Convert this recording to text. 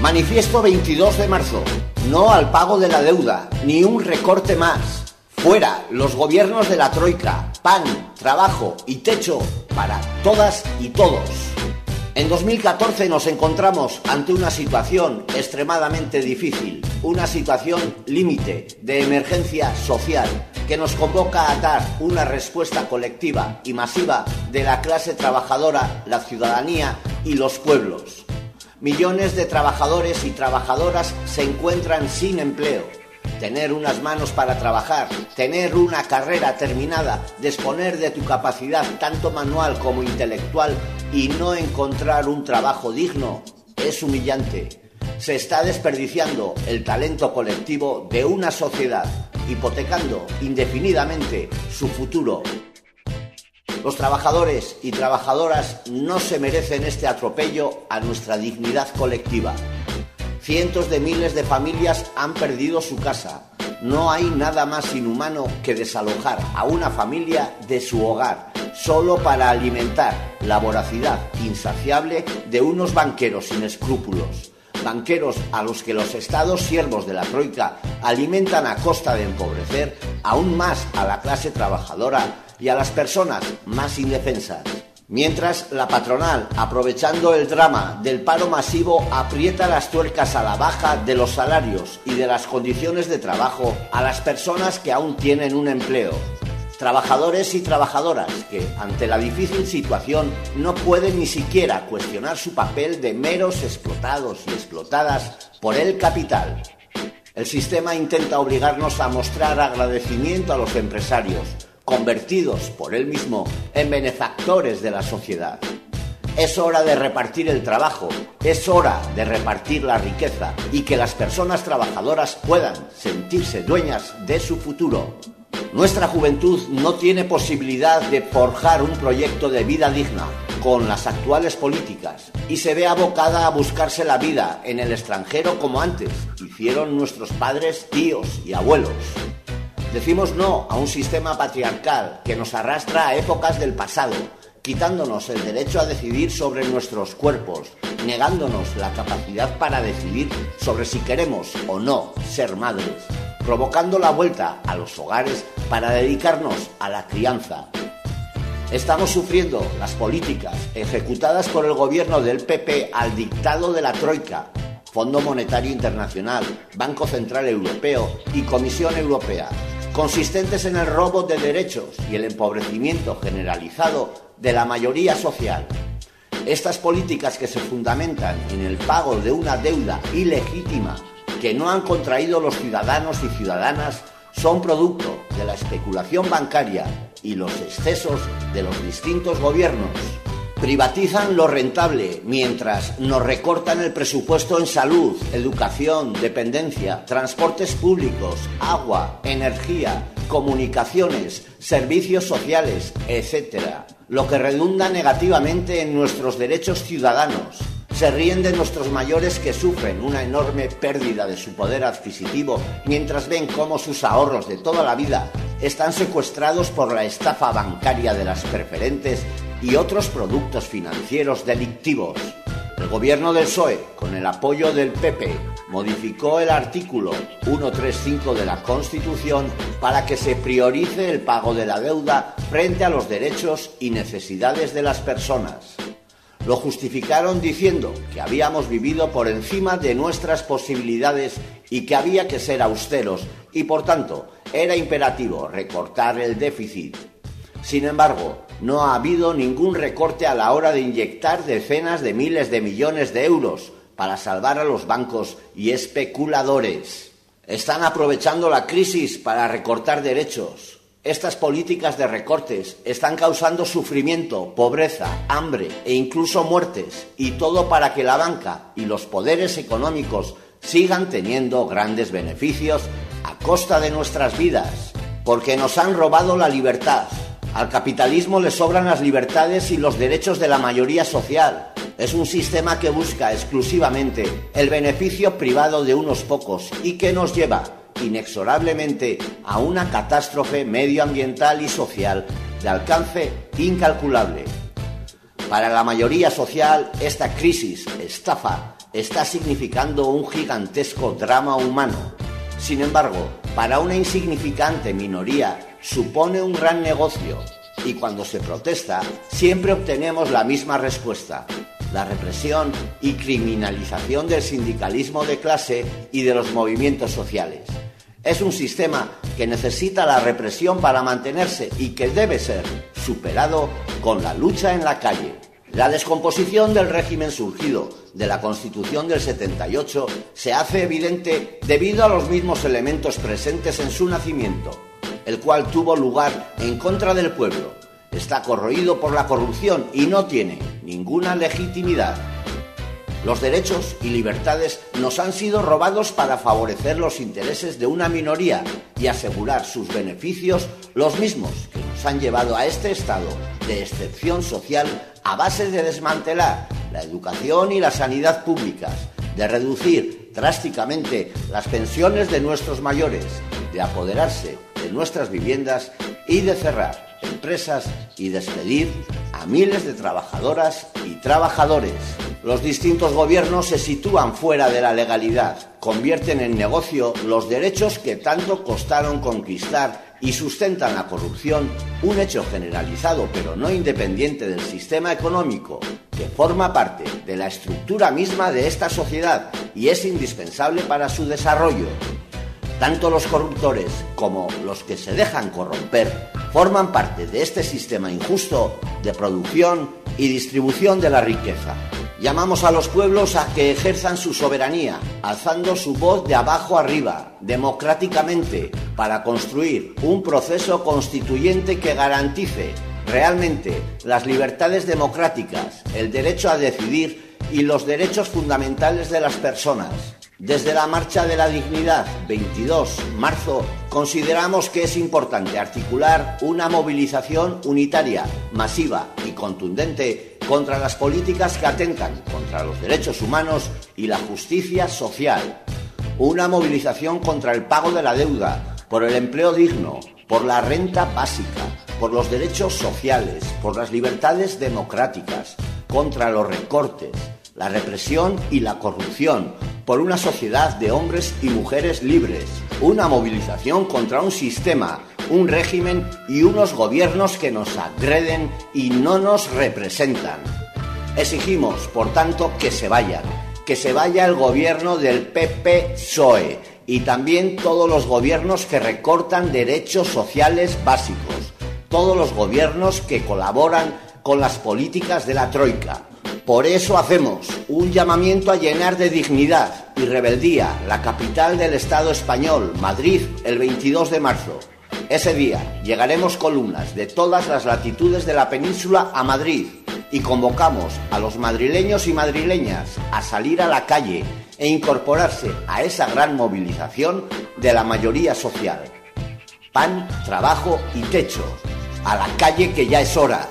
Manifiesto 22 de marzo. No al pago de la deuda, ni un recorte más. Fuera los gobiernos de la Troika, pan, trabajo y techo para todas y todos. En 2014 nos encontramos ante una situación extremadamente difícil, una situación límite de emergencia social que nos convoca a dar una respuesta colectiva y masiva de la clase trabajadora, la ciudadanía y los pueblos. Millones de trabajadores y trabajadoras se encuentran sin empleo. Tener unas manos para trabajar, tener una carrera terminada, disponer de tu capacidad tanto manual como intelectual y no encontrar un trabajo digno es humillante. Se está desperdiciando el talento colectivo de una sociedad, hipotecando indefinidamente su futuro. Los trabajadores y trabajadoras no se merecen este atropello a nuestra dignidad colectiva. Cientos de miles de familias han perdido su casa. No hay nada más inhumano que desalojar a una familia de su hogar solo para alimentar la voracidad insaciable de unos banqueros sin escrúpulos. Banqueros a los que los estados siervos de la Troika alimentan a costa de empobrecer aún más a la clase trabajadora y a las personas más indefensas. Mientras la patronal, aprovechando el drama del paro masivo, aprieta las tuercas a la baja de los salarios y de las condiciones de trabajo a las personas que aún tienen un empleo. Trabajadores y trabajadoras que, ante la difícil situación, no pueden ni siquiera cuestionar su papel de meros explotados y explotadas por el capital. El sistema intenta obligarnos a mostrar agradecimiento a los empresarios, convertidos por él mismo en benefactores de la sociedad. Es hora de repartir el trabajo, es hora de repartir la riqueza y que las personas trabajadoras puedan sentirse dueñas de su futuro. Nuestra juventud no tiene posibilidad de forjar un proyecto de vida digna con las actuales políticas y se ve abocada a buscarse la vida en el extranjero como antes hicieron nuestros padres, tíos y abuelos. Decimos no a un sistema patriarcal que nos arrastra a épocas del pasado, quitándonos el derecho a decidir sobre nuestros cuerpos, negándonos la capacidad para decidir sobre si queremos o no ser madres, provocando la vuelta a los hogares para dedicarnos a la crianza. Estamos sufriendo las políticas ejecutadas por el gobierno del PP al dictado de la Troika, Fondo Monetario Internacional, Banco Central Europeo y Comisión Europea, consistentes en el robo de derechos y el empobrecimiento generalizado de la mayoría social. Estas políticas que se fundamentan en el pago de una deuda ilegítima que no han contraído los ciudadanos y ciudadanas son producto de la especulación bancaria y los excesos de los distintos gobiernos. Privatizan lo rentable mientras nos recortan el presupuesto en salud, educación, dependencia, transportes públicos, agua, energía, comunicaciones, servicios sociales, etc. Lo que redunda negativamente en nuestros derechos ciudadanos. Se ríen de nuestros mayores que sufren una enorme pérdida de su poder adquisitivo mientras ven cómo sus ahorros de toda la vida están secuestrados por la estafa bancaria de las preferentes y otros productos financieros delictivos. El gobierno del PSOE, con el apoyo del PP, modificó el artículo 135 de la Constitución para que se priorice el pago de la deuda frente a los derechos y necesidades de las personas. Lo justificaron diciendo que habíamos vivido por encima de nuestras posibilidades y que había que ser austeros y por tanto era imperativo recortar el déficit. Sin embargo, no ha habido ningún recorte a la hora de inyectar decenas de miles de millones de euros para salvar a los bancos y especuladores. Están aprovechando la crisis para recortar derechos. Estas políticas de recortes están causando sufrimiento, pobreza, hambre e incluso muertes, y todo para que la banca y los poderes económicos sigan teniendo grandes beneficios a costa de nuestras vidas, porque nos han robado la libertad, al capitalismo le sobran las libertades y los derechos de la mayoría social. Es un sistema que busca exclusivamente el beneficio privado de unos pocos y que nos lleva inexorablemente a una catástrofe medioambiental y social de alcance incalculable. Para la mayoría social, esta crisis, estafa está significando un gigantesco drama humano. Sin embargo, para una insignificante minoría supone un gran negocio y cuando se protesta siempre obtenemos la misma respuesta, la represión y criminalización del sindicalismo de clase y de los movimientos sociales. Es un sistema que necesita la represión para mantenerse y que debe ser superado con la lucha en la calle. La descomposición del régimen surgido de la Constitución del 78 se hace evidente debido a los mismos elementos presentes en su nacimiento, el cual tuvo lugar en contra del pueblo, está corroído por la corrupción y no tiene ninguna legitimidad. Los derechos y libertades nos han sido robados para favorecer los intereses de una minoría y asegurar sus beneficios, los mismos que nos han llevado a este estado de excepción social a base de desmantelar la educación y la sanidad públicas, de reducir drásticamente las pensiones de nuestros mayores, de apoderarse de nuestras viviendas y de cerrar empresas y despedir a miles de trabajadoras y trabajadores. Los distintos gobiernos se sitúan fuera de la legalidad, convierten en negocio los derechos que tanto costaron conquistar y sustentan la corrupción, un hecho generalizado pero no independiente del sistema económico que forma parte de la estructura misma de esta sociedad y es indispensable para su desarrollo. Tanto los corruptores como los que se dejan corromper forman parte de este sistema injusto de producción y distribución de la riqueza. Llamamos a los pueblos a que ejerzan su soberanía, alzando su voz de abajo arriba, democráticamente, para construir un proceso constituyente que garantice realmente las libertades democráticas, el derecho a decidir y los derechos fundamentales de las personas. Desde la Marcha de la Dignidad, 22 marzo, consideramos que es importante articular una movilización unitaria, masiva y contundente contra las políticas que atentan contra los derechos humanos y la justicia social. Una movilización contra el pago de la deuda, por el empleo digno, por la renta básica, por los derechos sociales, por las libertades democráticas, contra los recortes, la represión y la corrupción, por una sociedad de hombres y mujeres libres, una movilización contra un sistema, un régimen y unos gobiernos que nos agreden y no nos representan. Exigimos, por tanto, que se vayan, que se vaya el gobierno del PP-SOE y también todos los gobiernos que recortan derechos sociales básicos, todos los gobiernos que colaboran con las políticas de la Troika por eso hacemos un llamamiento a llenar de dignidad y rebeldía la capital del Estado español, Madrid, el 22 de marzo. Ese día llegaremos columnas de todas las latitudes de la península a Madrid y convocamos a los madrileños y madrileñas a salir a la calle e incorporarse a esa gran movilización de la mayoría social. Pan, trabajo y techo. A la calle que ya es hora